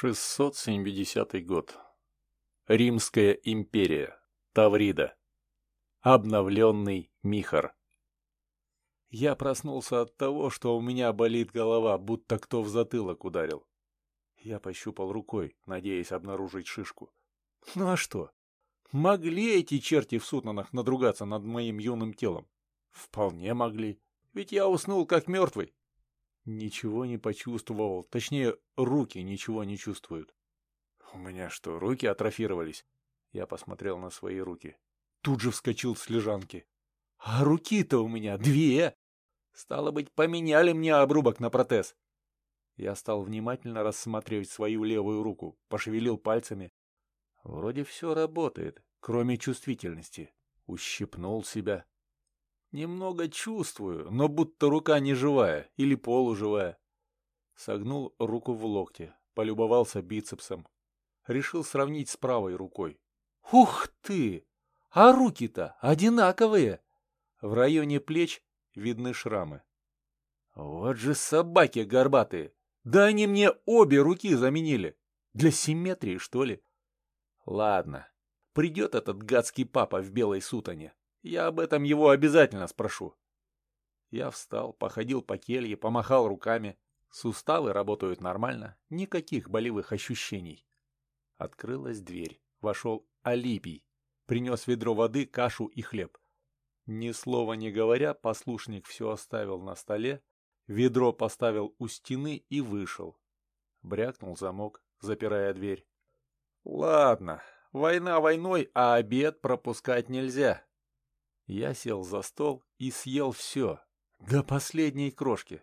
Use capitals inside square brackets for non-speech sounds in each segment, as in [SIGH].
670 год. Римская империя. Таврида. Обновленный Михар. Я проснулся от того, что у меня болит голова, будто кто в затылок ударил. Я пощупал рукой, надеясь обнаружить шишку. Ну а что? Могли эти черти в сутанах надругаться над моим юным телом? Вполне могли. Ведь я уснул как мертвый. Ничего не почувствовал, точнее, руки ничего не чувствуют. У меня что, руки атрофировались? Я посмотрел на свои руки. Тут же вскочил с лежанки. А руки-то у меня две! Стало быть, поменяли мне обрубок на протез. Я стал внимательно рассматривать свою левую руку, пошевелил пальцами. Вроде все работает, кроме чувствительности. Ущипнул себя. Немного чувствую, но будто рука не живая или полуживая. Согнул руку в локте, полюбовался бицепсом. Решил сравнить с правой рукой. Ух ты! А руки-то одинаковые! В районе плеч видны шрамы. Вот же собаки горбатые! Да они мне обе руки заменили! Для симметрии, что ли? Ладно, придет этот гадский папа в белой сутане. Я об этом его обязательно спрошу. Я встал, походил по келье, помахал руками. Суставы работают нормально, никаких болевых ощущений. Открылась дверь. Вошел Алипий. Принес ведро воды, кашу и хлеб. Ни слова не говоря, послушник все оставил на столе, ведро поставил у стены и вышел. Брякнул замок, запирая дверь. «Ладно, война войной, а обед пропускать нельзя. Я сел за стол и съел все, до последней крошки.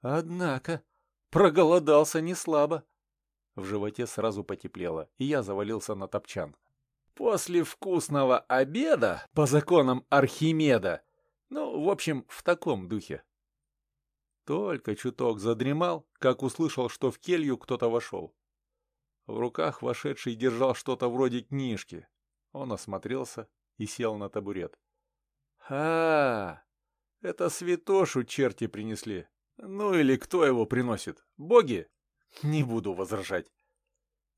Однако, проголодался не слабо. В животе сразу потеплело, и я завалился на топчан. После вкусного обеда, по законам Архимеда, ну, в общем, в таком духе. Только чуток задремал, как услышал, что в келью кто-то вошел. В руках вошедший держал что-то вроде книжки. Он осмотрелся и сел на табурет. А, это святошу черти принесли. Ну или кто его приносит? Боги? Не буду возражать.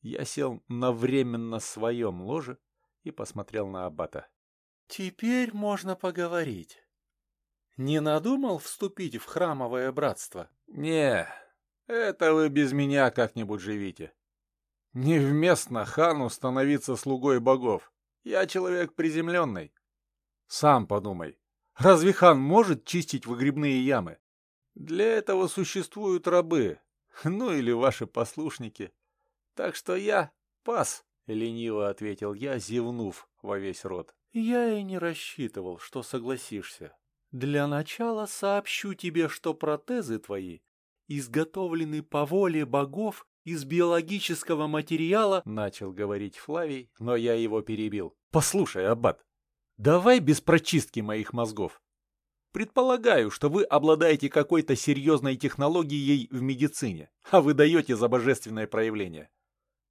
Я сел на временно своем ложе и посмотрел на аббата. Теперь можно поговорить. Не надумал вступить в храмовое братство? Не, это вы без меня как-нибудь живите. Невместно хану становиться слугой богов. Я человек приземленный. Сам подумай. Разве хан может чистить выгребные ямы? Для этого существуют рабы, [LAUGHS] ну или ваши послушники. Так что я пас, — лениво ответил я, зевнув во весь рот. Я и не рассчитывал, что согласишься. Для начала сообщу тебе, что протезы твои изготовлены по воле богов из биологического материала, — начал говорить Флавий, но я его перебил. Послушай, Аббат, Давай без прочистки моих мозгов. Предполагаю, что вы обладаете какой-то серьезной технологией в медицине, а вы даете за божественное проявление.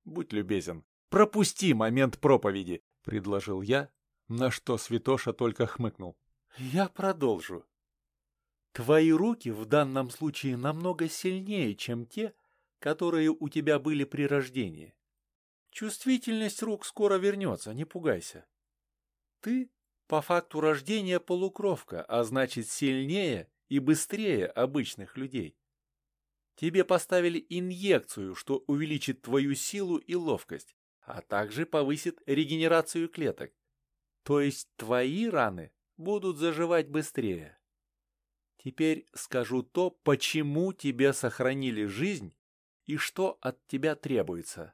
Будь любезен, пропусти момент проповеди, предложил я, на что Святоша только хмыкнул. Я продолжу. Твои руки в данном случае намного сильнее, чем те, которые у тебя были при рождении. Чувствительность рук скоро вернется, не пугайся. Ты по факту рождения полукровка, а значит сильнее и быстрее обычных людей. Тебе поставили инъекцию, что увеличит твою силу и ловкость, а также повысит регенерацию клеток. То есть твои раны будут заживать быстрее. Теперь скажу то, почему тебе сохранили жизнь и что от тебя требуется.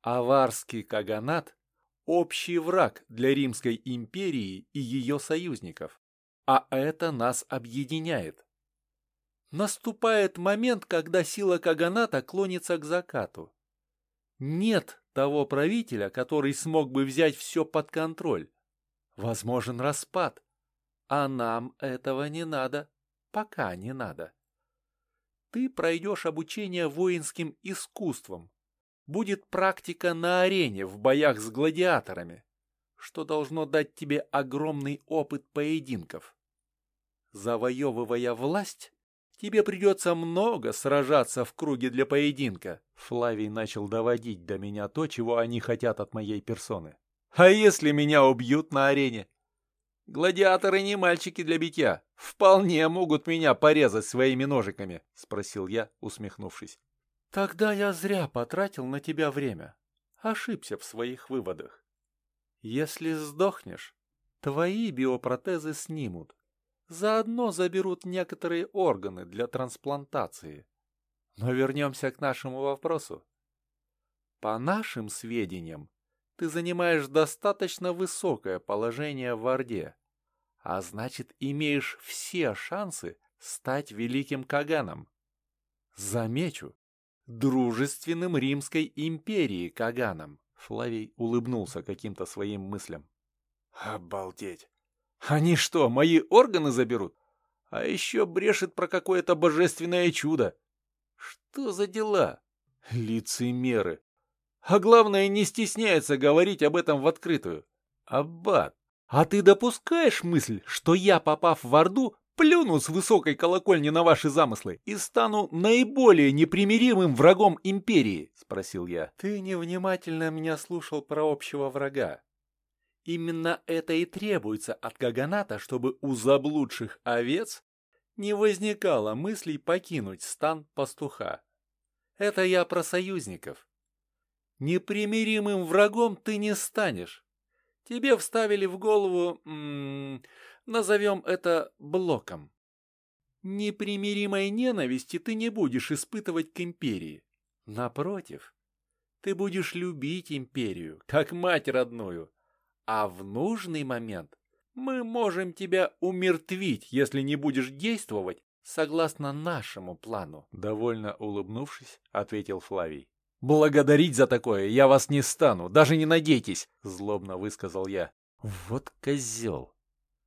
Аварский каганат общий враг для Римской империи и ее союзников, а это нас объединяет. Наступает момент, когда сила Каганата клонится к закату. Нет того правителя, который смог бы взять все под контроль. Возможен распад. А нам этого не надо. Пока не надо. Ты пройдешь обучение воинским искусствам, будет практика на арене в боях с гладиаторами, что должно дать тебе огромный опыт поединков. Завоевывая власть, тебе придется много сражаться в круге для поединка. Флавий начал доводить до меня то, чего они хотят от моей персоны. А если меня убьют на арене? Гладиаторы не мальчики для битья. Вполне могут меня порезать своими ножиками, спросил я, усмехнувшись. Тогда я зря потратил на тебя время. Ошибся в своих выводах. Если сдохнешь, твои биопротезы снимут. Заодно заберут некоторые органы для трансплантации. Но вернемся к нашему вопросу. По нашим сведениям, ты занимаешь достаточно высокое положение в Орде, а значит, имеешь все шансы стать великим Каганом. Замечу, дружественным Римской империи Каганом. Флавий улыбнулся каким-то своим мыслям. Обалдеть! Они что, мои органы заберут? А еще брешет про какое-то божественное чудо. Что за дела? Лицемеры. А главное, не стесняется говорить об этом в открытую. Аббат, а ты допускаешь мысль, что я, попав в Орду, плюну с высокой колокольни на ваши замыслы и стану наиболее непримиримым врагом империи?» — спросил я. «Ты невнимательно меня слушал про общего врага. Именно это и требуется от Каганата, чтобы у заблудших овец не возникало мыслей покинуть стан пастуха. Это я про союзников. Непримиримым врагом ты не станешь. Тебе вставили в голову, м -м, назовем это блоком. Непримиримой ненависти ты не будешь испытывать к империи. Напротив, ты будешь любить империю, как мать родную. А в нужный момент мы можем тебя умертвить, если не будешь действовать согласно нашему плану. Довольно улыбнувшись, ответил Флавий. «Благодарить за такое я вас не стану, даже не надейтесь!» — злобно высказал я. «Вот козел!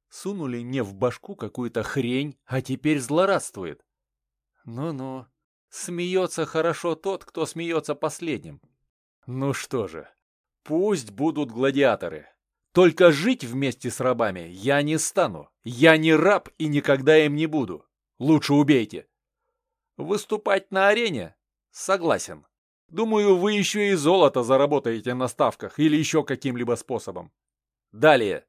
Сунули мне в башку какую-то хрень, а теперь злорадствует!» «Ну-ну, смеется хорошо тот, кто смеется последним!» «Ну что же, пусть будут гладиаторы!» Только жить вместе с рабами я не стану. Я не раб и никогда им не буду. Лучше убейте. Выступать на арене? Согласен. Думаю, вы еще и золото заработаете на ставках или еще каким-либо способом. Далее.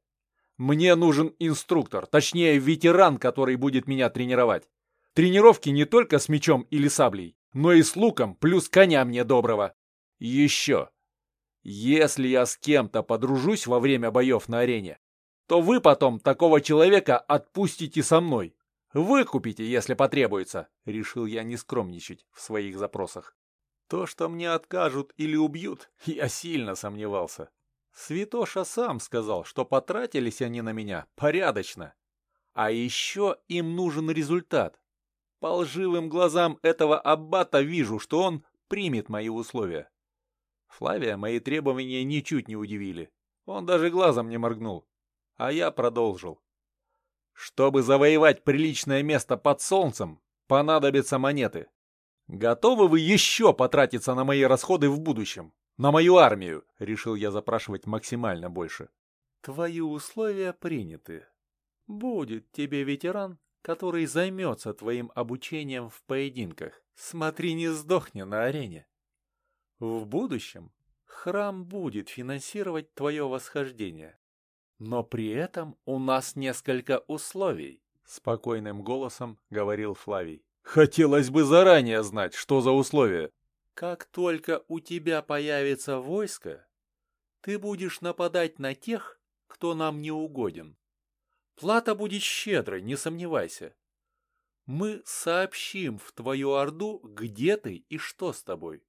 Мне нужен инструктор, точнее ветеран, который будет меня тренировать. Тренировки не только с мечом или саблей, но и с луком, плюс коня мне доброго. Еще. Если я с кем-то подружусь во время боев на арене, то вы потом такого человека отпустите со мной. Выкупите, если потребуется, решил я не скромничать в своих запросах. То, что мне откажут или убьют, [LAUGHS] я сильно сомневался. Святоша сам сказал, что потратились они на меня порядочно. А еще им нужен результат. По лживым глазам этого аббата вижу, что он примет мои условия. Флавия мои требования ничуть не удивили. Он даже глазом не моргнул. А я продолжил. Чтобы завоевать приличное место под солнцем, понадобятся монеты. «Готовы вы еще потратиться на мои расходы в будущем? На мою армию?» — решил я запрашивать максимально больше. «Твои условия приняты. Будет тебе ветеран, который займется твоим обучением в поединках. Смотри, не сдохни на арене. В будущем храм будет финансировать твое восхождение. Но при этом у нас несколько условий», — спокойным голосом говорил Флавий. Хотелось бы заранее знать, что за условия. Как только у тебя появится войско, ты будешь нападать на тех, кто нам не угоден. Плата будет щедрой, не сомневайся. Мы сообщим в твою орду, где ты и что с тобой.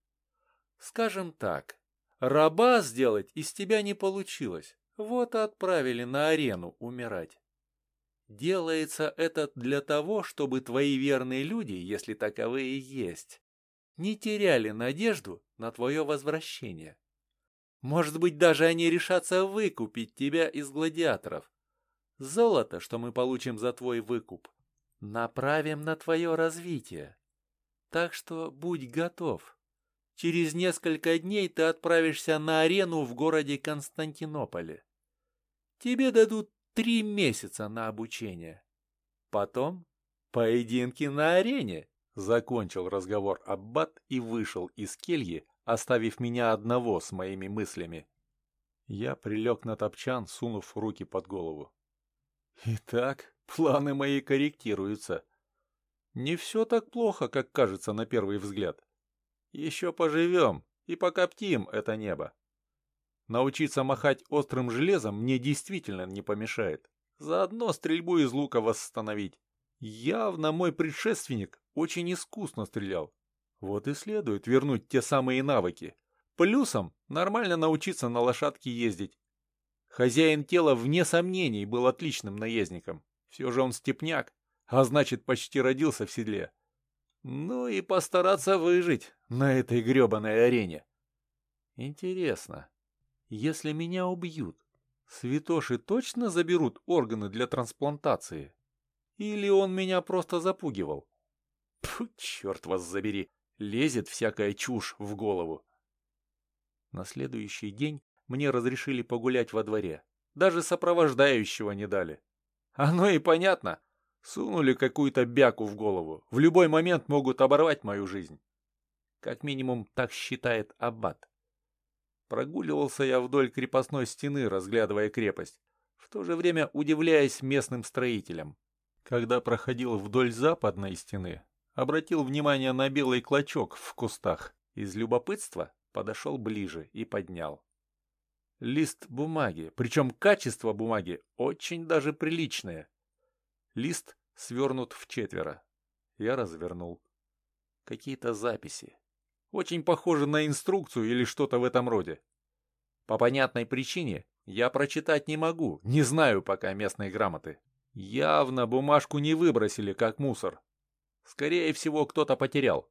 Скажем так, раба сделать из тебя не получилось, вот и отправили на арену умирать. Делается это для того, чтобы твои верные люди, если таковые есть, не теряли надежду на твое возвращение. Может быть, даже они решатся выкупить тебя из гладиаторов. Золото, что мы получим за твой выкуп, направим на твое развитие. Так что будь готов. Через несколько дней ты отправишься на арену в городе Константинополе. Тебе дадут три месяца на обучение. Потом Поединки на арене, закончил разговор Аббат и вышел из кельи, оставив меня одного с моими мыслями. Я прилег на топчан, сунув руки под голову. Итак, планы мои корректируются. Не все так плохо, как кажется на первый взгляд. Еще поживем и покоптим это небо. Научиться махать острым железом мне действительно не помешает. Заодно стрельбу из лука восстановить. Явно мой предшественник очень искусно стрелял. Вот и следует вернуть те самые навыки. Плюсом нормально научиться на лошадке ездить. Хозяин тела вне сомнений был отличным наездником. Все же он степняк, а значит почти родился в седле. Ну и постараться выжить на этой гребаной арене. Интересно, если меня убьют, святоши точно заберут органы для трансплантации? Или он меня просто запугивал? Фу, черт вас забери, лезет всякая чушь в голову. На следующий день мне разрешили погулять во дворе. Даже сопровождающего не дали. Оно и понятно. Сунули какую-то бяку в голову. В любой момент могут оборвать мою жизнь. Как минимум, так считает Аббат. Прогуливался я вдоль крепостной стены, разглядывая крепость, в то же время удивляясь местным строителям. Когда проходил вдоль западной стены, обратил внимание на белый клочок в кустах. Из любопытства подошел ближе и поднял. Лист бумаги, причем качество бумаги очень даже приличное. Лист свернут в четверо. Я развернул. Какие-то записи. Очень похоже на инструкцию или что-то в этом роде. По понятной причине я прочитать не могу, не знаю пока местной грамоты. Явно бумажку не выбросили, как мусор. Скорее всего, кто-то потерял.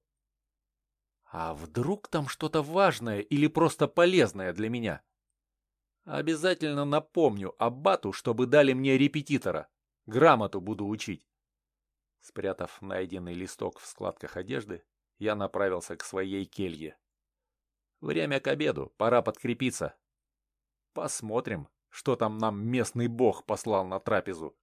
А вдруг там что-то важное или просто полезное для меня? Обязательно напомню Аббату, чтобы дали мне репетитора. Грамоту буду учить. Спрятав найденный листок в складках одежды, я направился к своей келье. Время к обеду, пора подкрепиться. Посмотрим, что там нам местный бог послал на трапезу.